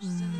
Mm.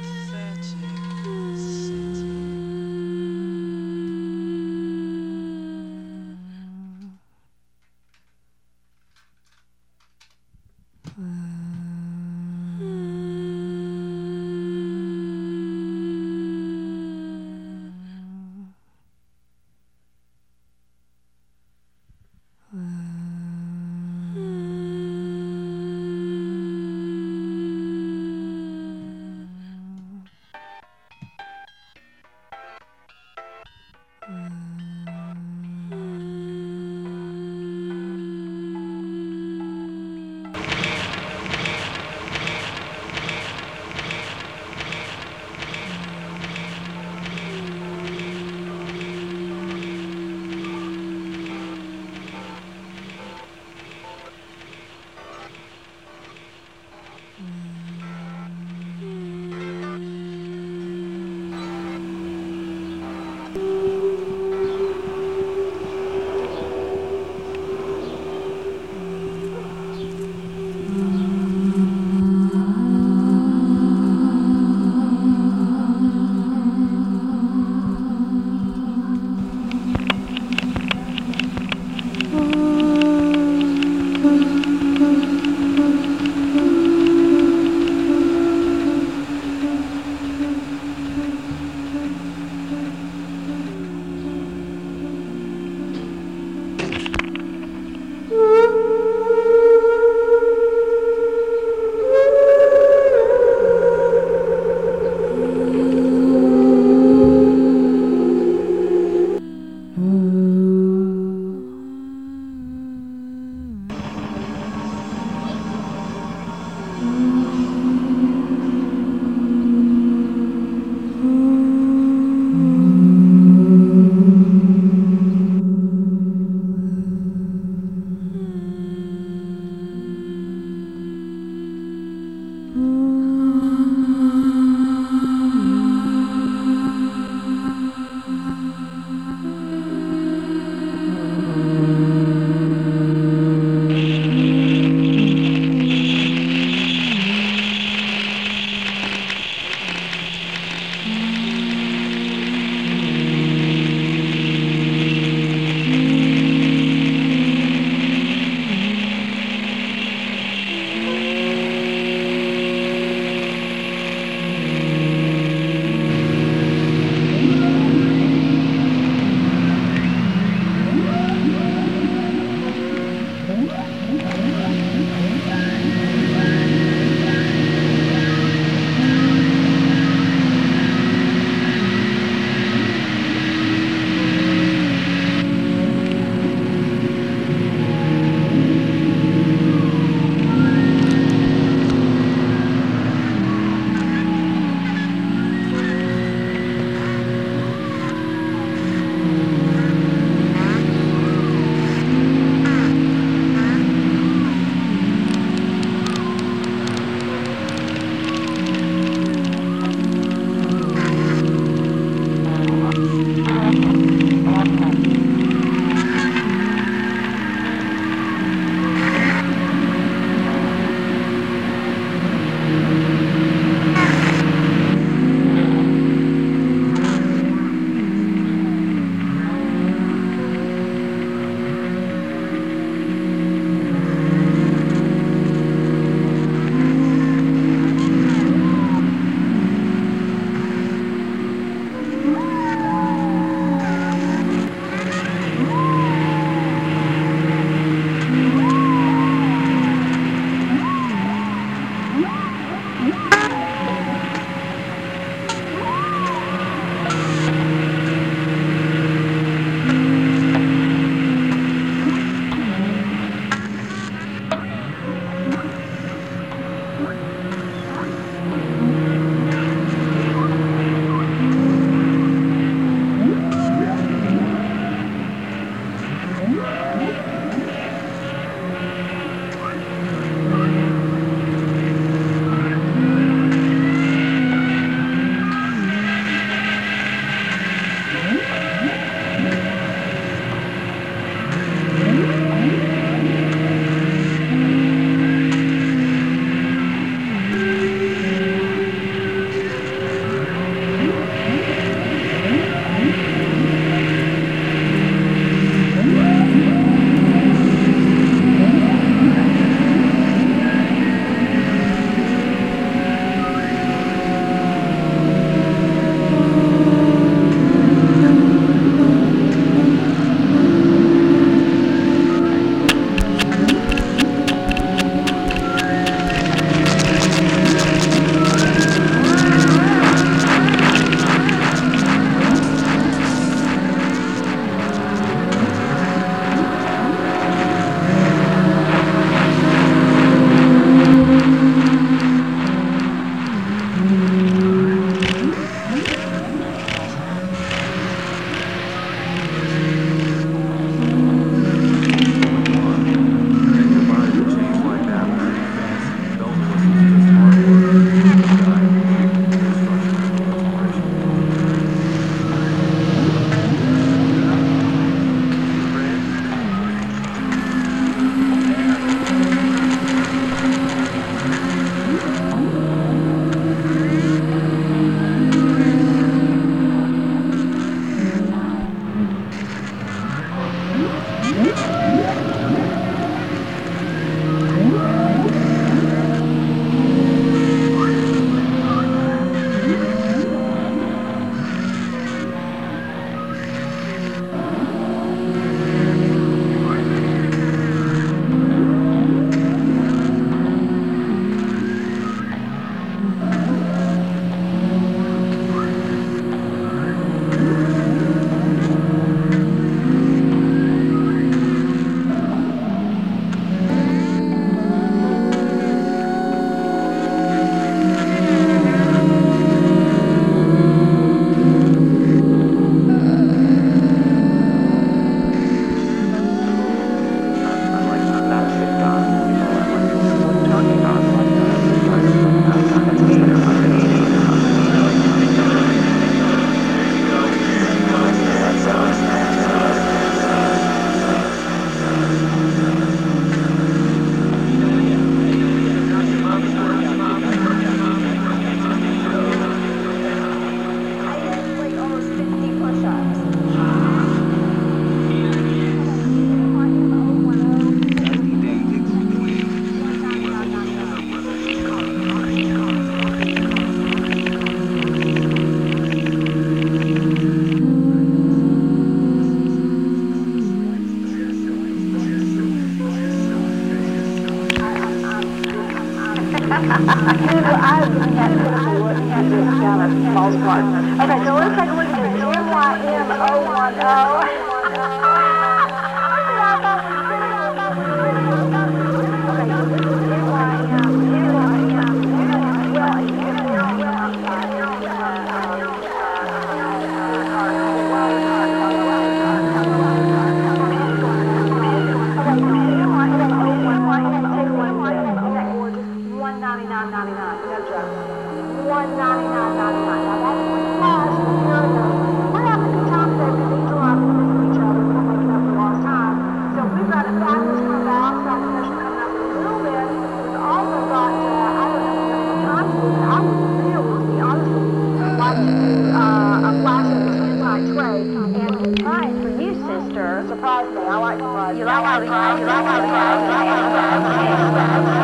伊拉瓦里瓦伊拉瓦里瓦伊拉瓦里瓦伊拉瓦